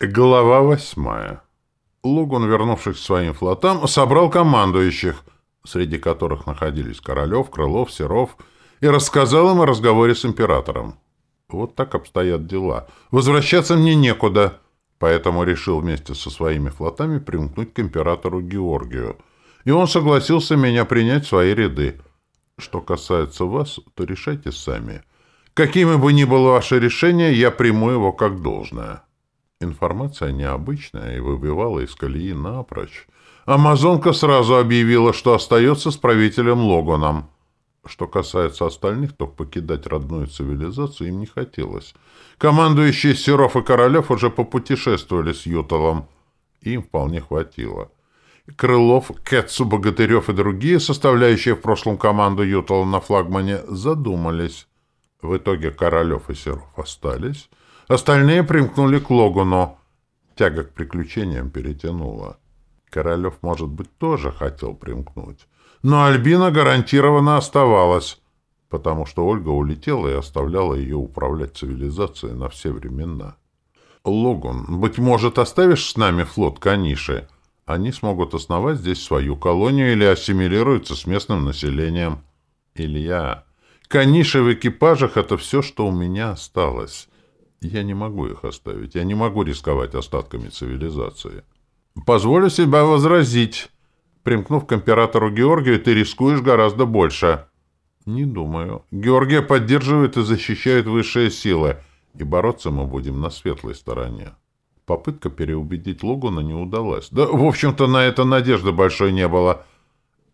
Глава восьмая. Лугун, вернувшись к своим флотам, собрал командующих, среди которых находились Королев, Крылов, Серов, и рассказал им о разговоре с императором. Вот так обстоят дела. Возвращаться мне некуда, поэтому решил вместе со своими флотами примкнуть к императору Георгию. И он согласился меня принять в свои ряды. Что касается вас, то решайте сами. Какими бы ни было ваше решение, я приму его как должное. Информация необычная и выбивала из колеи напрочь. Амазонка сразу объявила, что остается с правителем Логоном. Что касается остальных, то покидать родную цивилизацию им не хотелось. Командующие Серов и Королев уже попутешествовали с Юталом. Им вполне хватило. Крылов, Кетсу, Богатырев и другие, составляющие в прошлом команду Ютала на флагмане, задумались. В итоге Королев и Серов остались, Остальные примкнули к Логуну. Тяга к приключениям перетянула. Королев, может быть, тоже хотел примкнуть. Но Альбина гарантированно оставалась, потому что Ольга улетела и оставляла ее управлять цивилизацией на все времена. «Логун, быть может, оставишь с нами флот Каниши? Они смогут основать здесь свою колонию или ассимилируются с местным населением». «Илья, Каниши в экипажах — это все, что у меня осталось. Я не могу их оставить. Я не могу рисковать остатками цивилизации. Позволю себя возразить. Примкнув к императору Георгию, ты рискуешь гораздо больше. Не думаю. Георгия поддерживает и защищает высшие силы, и бороться мы будем на светлой стороне. Попытка переубедить Логуна не удалась. Да, в общем-то, на это надежды большой не было.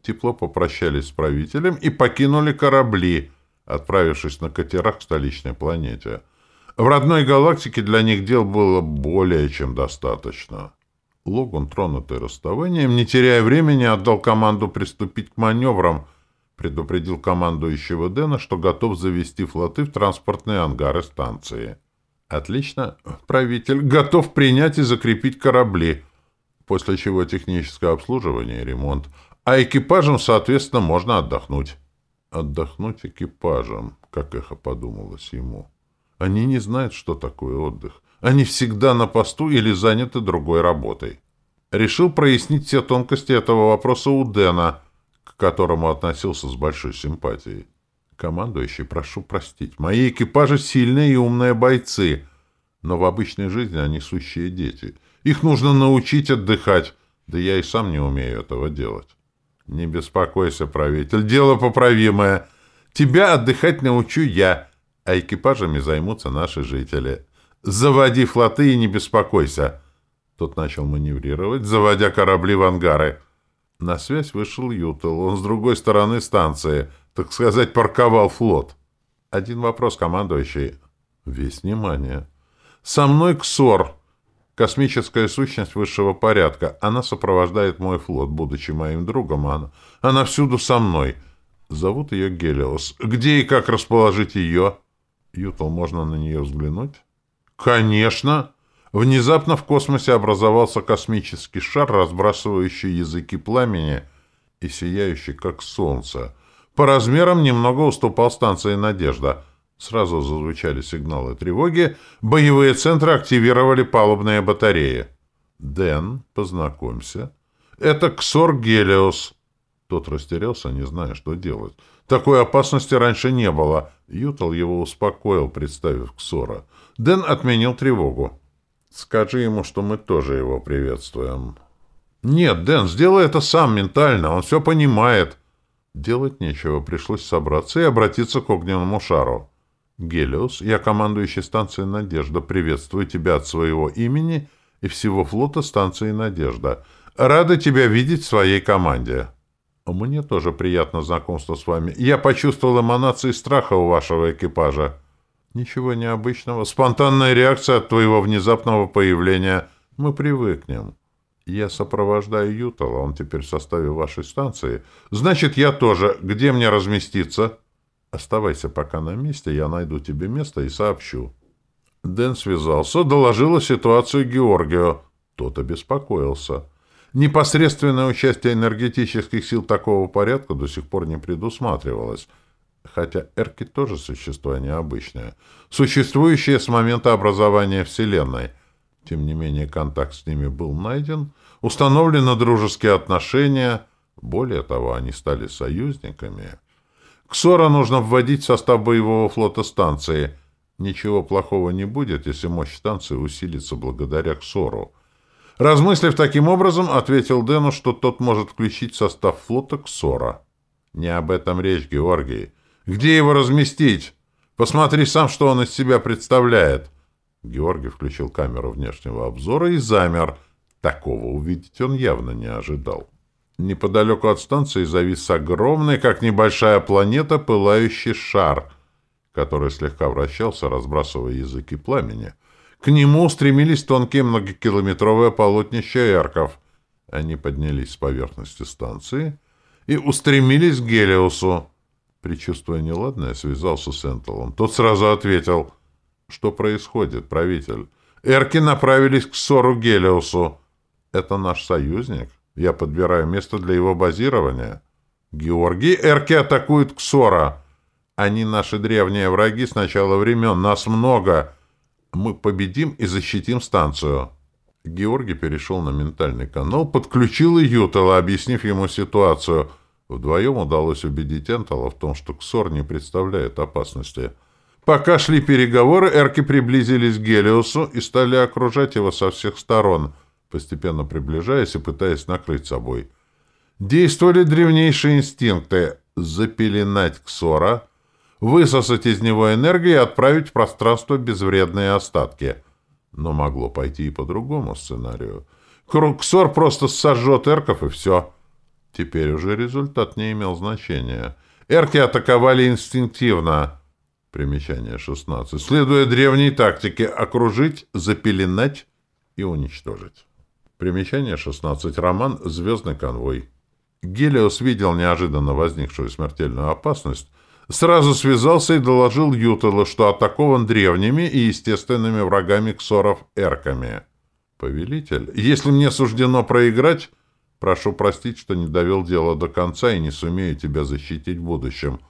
Тепло попрощались с правителем и покинули корабли, отправившись на катерах к столичной планете. В родной галактике для них дел было более чем достаточно. Логан, тронутый расставанием, не теряя времени, отдал команду приступить к маневрам, предупредил командующего Дэна, что готов завести флоты в транспортные ангары станции. «Отлично. Правитель готов принять и закрепить корабли, после чего техническое обслуживание и ремонт, а экипажам, соответственно, можно отдохнуть». «Отдохнуть экипажам», как эхо подумалось ему. Они не знают, что такое отдых. Они всегда на посту или заняты другой работой. Решил прояснить все тонкости этого вопроса у Дэна, к которому относился с большой симпатией. Командующий, прошу простить. Мои экипажи сильные и умные бойцы, но в обычной жизни они сущие дети. Их нужно научить отдыхать, да я и сам не умею этого делать. Не беспокойся, правитель, дело поправимое. Тебя отдыхать научу я, а экипажами займутся наши жители. Заводи флоты и не беспокойся. Тот начал маневрировать, заводя корабли в ангары. На связь вышел Ютел. Он с другой стороны станции, так сказать, парковал флот. Один вопрос, командующий. Весь внимание. Со мной Ксор. Космическая сущность высшего порядка. Она сопровождает мой флот, будучи моим другом. Она, она всюду со мной. Зовут ее Гелиос. Где и как расположить ее? Ютал, можно на нее взглянуть? Конечно! Внезапно в космосе образовался космический шар, разбрасывающий языки пламени и сияющий, как солнце. По размерам немного уступал станции «Надежда». Сразу зазвучали сигналы тревоги. Боевые центры активировали палубные батареи. «Дэн, познакомься. Это Ксор Гелиос». Тот растерялся, не зная, что делать. Такой опасности раньше не было. Ютал его успокоил, представив Ксора. Дэн отменил тревогу. «Скажи ему, что мы тоже его приветствуем». «Нет, Дэн, сделай это сам ментально, он все понимает». Делать нечего, пришлось собраться и обратиться к огненному шару. «Гелиос, я командующий станцией «Надежда», приветствую тебя от своего имени и всего флота станции «Надежда». Рада тебя видеть в своей команде». Мне тоже приятно знакомство с вами. Я почувствовал эманации страха у вашего экипажа. Ничего необычного. Спонтанная реакция от твоего внезапного появления. Мы привыкнем. Я сопровождаю Ютала, он теперь в составе вашей станции. Значит, я тоже. Где мне разместиться? Оставайся пока на месте, я найду тебе место и сообщу. Дэн связался, доложила ситуацию Георгию. Тот обеспокоился. Непосредственное участие энергетических сил такого порядка до сих пор не предусматривалось, хотя эрки тоже существа необычные, существующие с момента образования Вселенной. Тем не менее, контакт с ними был найден, установлены дружеские отношения, более того, они стали союзниками. Ксора нужно вводить в состав боевого флота станции. Ничего плохого не будет, если мощь станции усилится благодаря Ксору. Размыслив таким образом, ответил Дэну, что тот может включить состав флота Ксора. Не об этом речь, Георгий. Где его разместить? Посмотри сам, что он из себя представляет. Георгий включил камеру внешнего обзора и замер. Такого увидеть он явно не ожидал. Неподалеку от станции завис огромный, как небольшая планета, пылающий шар, который слегка вращался, разбрасывая языки пламени. К нему устремились тонкие многокилометровые полотнища эрков. Они поднялись с поверхности станции и устремились к Гелиосу. Причувствуя неладное, связался с Энтелом. Тот сразу ответил, что происходит, правитель. Эрки направились к Сору Гелиосу. Это наш союзник. Я подбираю место для его базирования. Георгий, Эрки атакуют Ксора. Они наши древние враги с начала времен. Нас много. Мы победим и защитим станцию. Георгий перешел на ментальный канал, подключил и Ютала, объяснив ему ситуацию. Вдвоем удалось убедить Энтала в том, что Ксор не представляет опасности. Пока шли переговоры, эрки приблизились к Гелиосу и стали окружать его со всех сторон — постепенно приближаясь и пытаясь накрыть собой. Действовали древнейшие инстинкты — запеленать Ксора, высосать из него энергию и отправить в пространство безвредные остатки. Но могло пойти и по другому сценарию. Ксор просто сожжет эрков, и все. Теперь уже результат не имел значения. Эрки атаковали инстинктивно. Примечание 16. Следуя древней тактике — окружить, запеленать и уничтожить. Примечание 16. Роман «Звездный конвой». Гелиос видел неожиданно возникшую смертельную опасность, сразу связался и доложил Ютелу, что атакован древними и естественными врагами ксоров эрками. «Повелитель, если мне суждено проиграть, прошу простить, что не довел дело до конца и не сумею тебя защитить в будущем.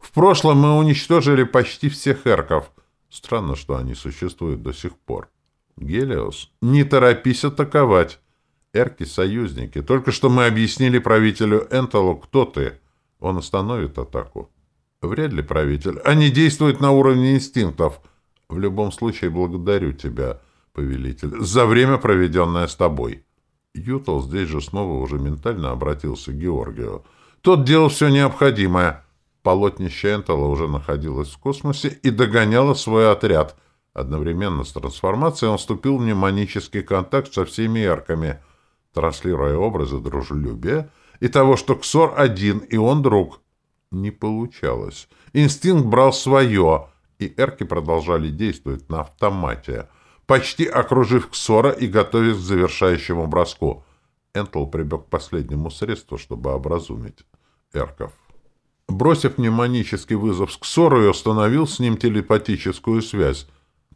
В прошлом мы уничтожили почти всех эрков. Странно, что они существуют до сих пор». Гелиос, не торопись атаковать. Эрки — союзники. Только что мы объяснили правителю Энталу, кто ты. Он остановит атаку. Вряд ли, правитель. Они действуют на уровне инстинктов. В любом случае, благодарю тебя, повелитель, за время, проведенное с тобой. Ютал здесь же снова уже ментально обратился к Георгию. Тот делал все необходимое. Полотнище Энтала уже находилось в космосе и догоняло свой отряд — Одновременно с трансформацией он вступил в мнемонический контакт со всеми эрками, транслируя образы дружелюбия и того, что Ксор один, и он друг. Не получалось. Инстинкт брал свое, и эрки продолжали действовать на автомате, почти окружив Ксора и готовясь к завершающему броску. Энтл прибег к последнему средству, чтобы образумить эрков. Бросив мнемонический вызов с Ксору и установил с ним телепатическую связь,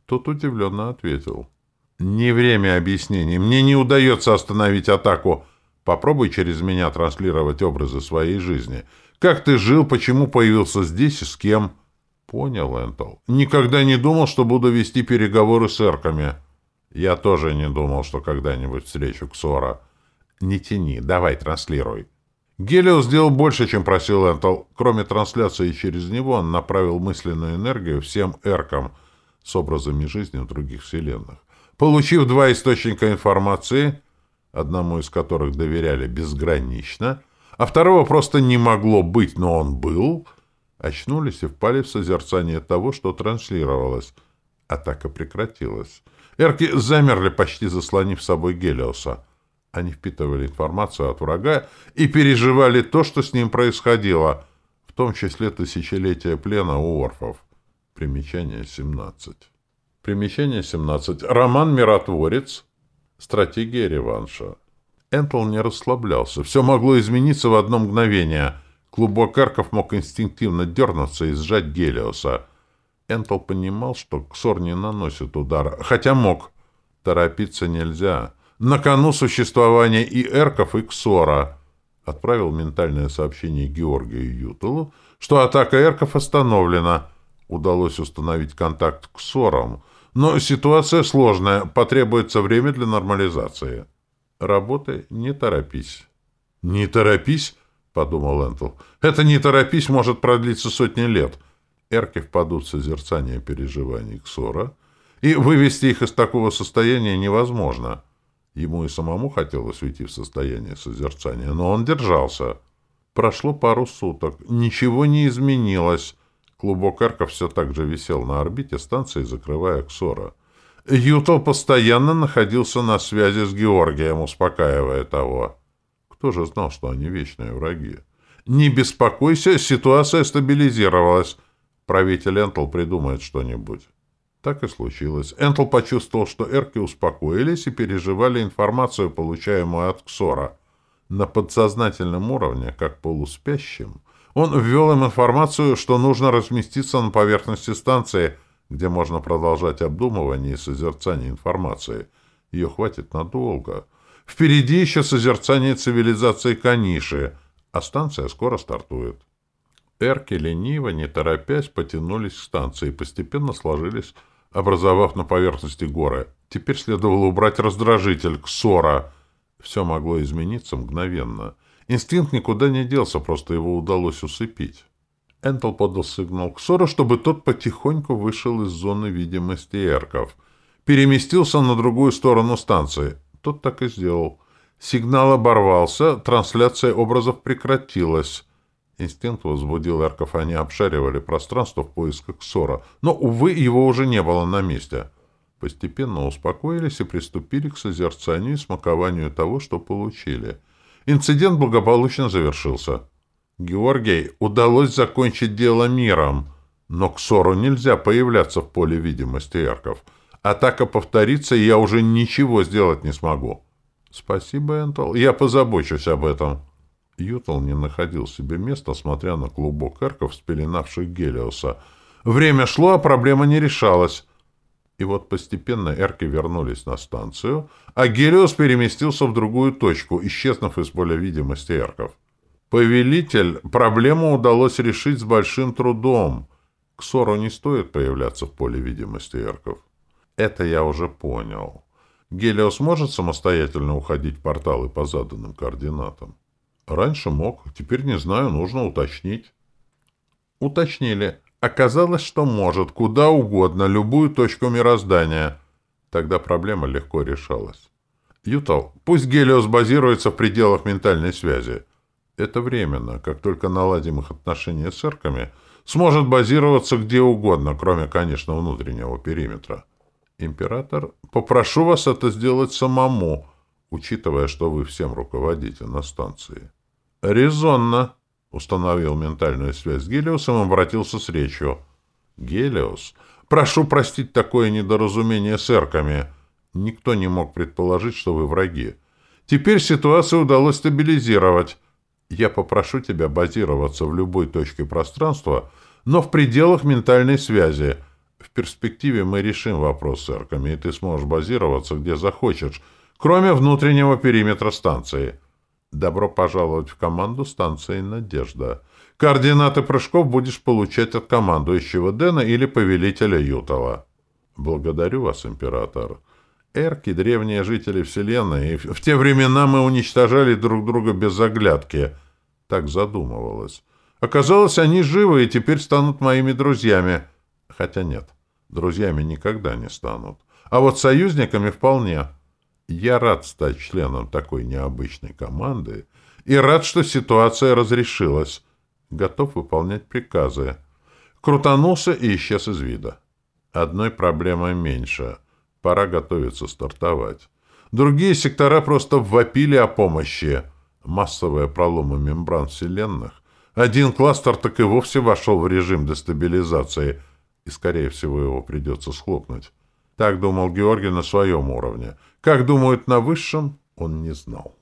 тот удивленно ответил. «Не время объяснений. Мне не удается остановить атаку. Попробуй через меня транслировать образы своей жизни. Как ты жил, почему появился здесь и с кем?» «Понял, Энтл. Никогда не думал, что буду вести переговоры с эрками». «Я тоже не думал, что когда-нибудь встречу Ксора». «Не тяни. Давай, транслируй». Гелиос сделал больше, чем просил Энтл. Кроме трансляции через него, он направил мысленную энергию всем эркам — с образами жизни в других вселенных. Получив два источника информации, одному из которых доверяли безгранично, а второго просто не могло быть, но он был, очнулись и впали в созерцание того, что транслировалось. Атака прекратилась. Эрки замерли, почти заслонив собой Гелиоса. Они впитывали информацию от врага и переживали то, что с ним происходило, в том числе тысячелетия плена у орфов. Примечание 17. Примечание 17. Роман «Миротворец». Стратегия реванша. Энтл не расслаблялся. Все могло измениться в одно мгновение. Клубок арков мог инстинктивно дернуться и сжать Гелиоса. Энтл понимал, что Ксор не наносит удара, хотя мог. Торопиться нельзя. На кону существование и Эрков, и Ксора. Отправил ментальное сообщение Георгию Ютелу, что атака Эрков остановлена — удалось установить контакт к ссорам, Но ситуация сложная, потребуется время для нормализации. Работай, не торопись. Не торопись, подумал Энтл. Это не торопись может продлиться сотни лет. Эрки впадут в созерцание переживаний Ксора, и вывести их из такого состояния невозможно. Ему и самому хотелось уйти в состояние созерцания, но он держался. Прошло пару суток. Ничего не изменилось. Клубок Эрка все так же висел на орбите станции, закрывая Ксора. Ютал постоянно находился на связи с Георгием, успокаивая того. Кто же знал, что они вечные враги? «Не беспокойся, ситуация стабилизировалась. Правитель Энтл придумает что-нибудь». Так и случилось. Энтл почувствовал, что эрки успокоились и переживали информацию, получаемую от Ксора. На подсознательном уровне, как полуспящим, он ввел им информацию, что нужно разместиться на поверхности станции, где можно продолжать обдумывание и созерцание информации. Ее хватит надолго. Впереди еще созерцание цивилизации Каниши, а станция скоро стартует. Эрки лениво, не торопясь, потянулись к станции и постепенно сложились, образовав на поверхности горы. Теперь следовало убрать раздражитель, ксора. Все могло измениться мгновенно. Инстинкт никуда не делся, просто его удалось усыпить. Энтл подал сигнал к Сору, чтобы тот потихоньку вышел из зоны видимости эрков. Переместился на другую сторону станции. Тот так и сделал. Сигнал оборвался, трансляция образов прекратилась. Инстинкт возбудил эрков, они обшаривали пространство в поисках Ксора. Но, увы, его уже не было на месте. Постепенно успокоились и приступили к созерцанию и смакованию того, что получили — Инцидент благополучно завершился. Георгий удалось закончить дело миром, но к ссору нельзя появляться в поле видимости эрков. Атака повторится, и я уже ничего сделать не смогу. Спасибо, Энтл. Я позабочусь об этом. Ютл не находил себе места, смотря на клубок эрков, спеленавших Гелиоса. Время шло, а проблема не решалась. И вот постепенно эрки вернулись на станцию, а Гелиос переместился в другую точку, исчезнув из поля видимости эрков. Повелитель, проблему удалось решить с большим трудом. Ксору не стоит появляться в поле видимости эрков. Это я уже понял. Гелиос может самостоятельно уходить в порталы по заданным координатам? Раньше мог, теперь не знаю, нужно уточнить. Уточнили. Оказалось, что может, куда угодно, любую точку мироздания. Тогда проблема легко решалась. Ютал, пусть Гелиос базируется в пределах ментальной связи. Это временно. Как только наладим их отношения с церками, сможет базироваться где угодно, кроме, конечно, внутреннего периметра. Император, попрошу вас это сделать самому, учитывая, что вы всем руководите на станции. Резонно. Установил ментальную связь с Гелиосом и обратился с речью. «Гелиос, прошу простить такое недоразумение с эрками. Никто не мог предположить, что вы враги. Теперь ситуацию удалось стабилизировать. Я попрошу тебя базироваться в любой точке пространства, но в пределах ментальной связи. В перспективе мы решим вопрос с эрками, и ты сможешь базироваться где захочешь, кроме внутреннего периметра станции». Добро пожаловать в команду станции «Надежда». Координаты прыжков будешь получать от командующего Дэна или повелителя Ютала. Благодарю вас, император. Эрки — древние жители Вселенной, и в те времена мы уничтожали друг друга без оглядки. Так задумывалось. Оказалось, они живы и теперь станут моими друзьями. Хотя нет, друзьями никогда не станут. А вот союзниками вполне. Я рад стать членом такой необычной команды и рад, что ситуация разрешилась. Готов выполнять приказы. Крутанулся и исчез из вида. Одной проблемой меньше. Пора готовиться стартовать. Другие сектора просто вопили о помощи. Массовые проломы мембран вселенных. Один кластер так и вовсе вошел в режим дестабилизации, и, скорее всего, его придется схлопнуть. Так думал Георгий на своем уровне. Как думают на высшем, он не знал.